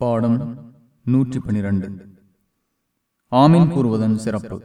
பாடம் நூற்றி பனிரெண்டு ஆமீன் கூறுவதன் சிறப்பு.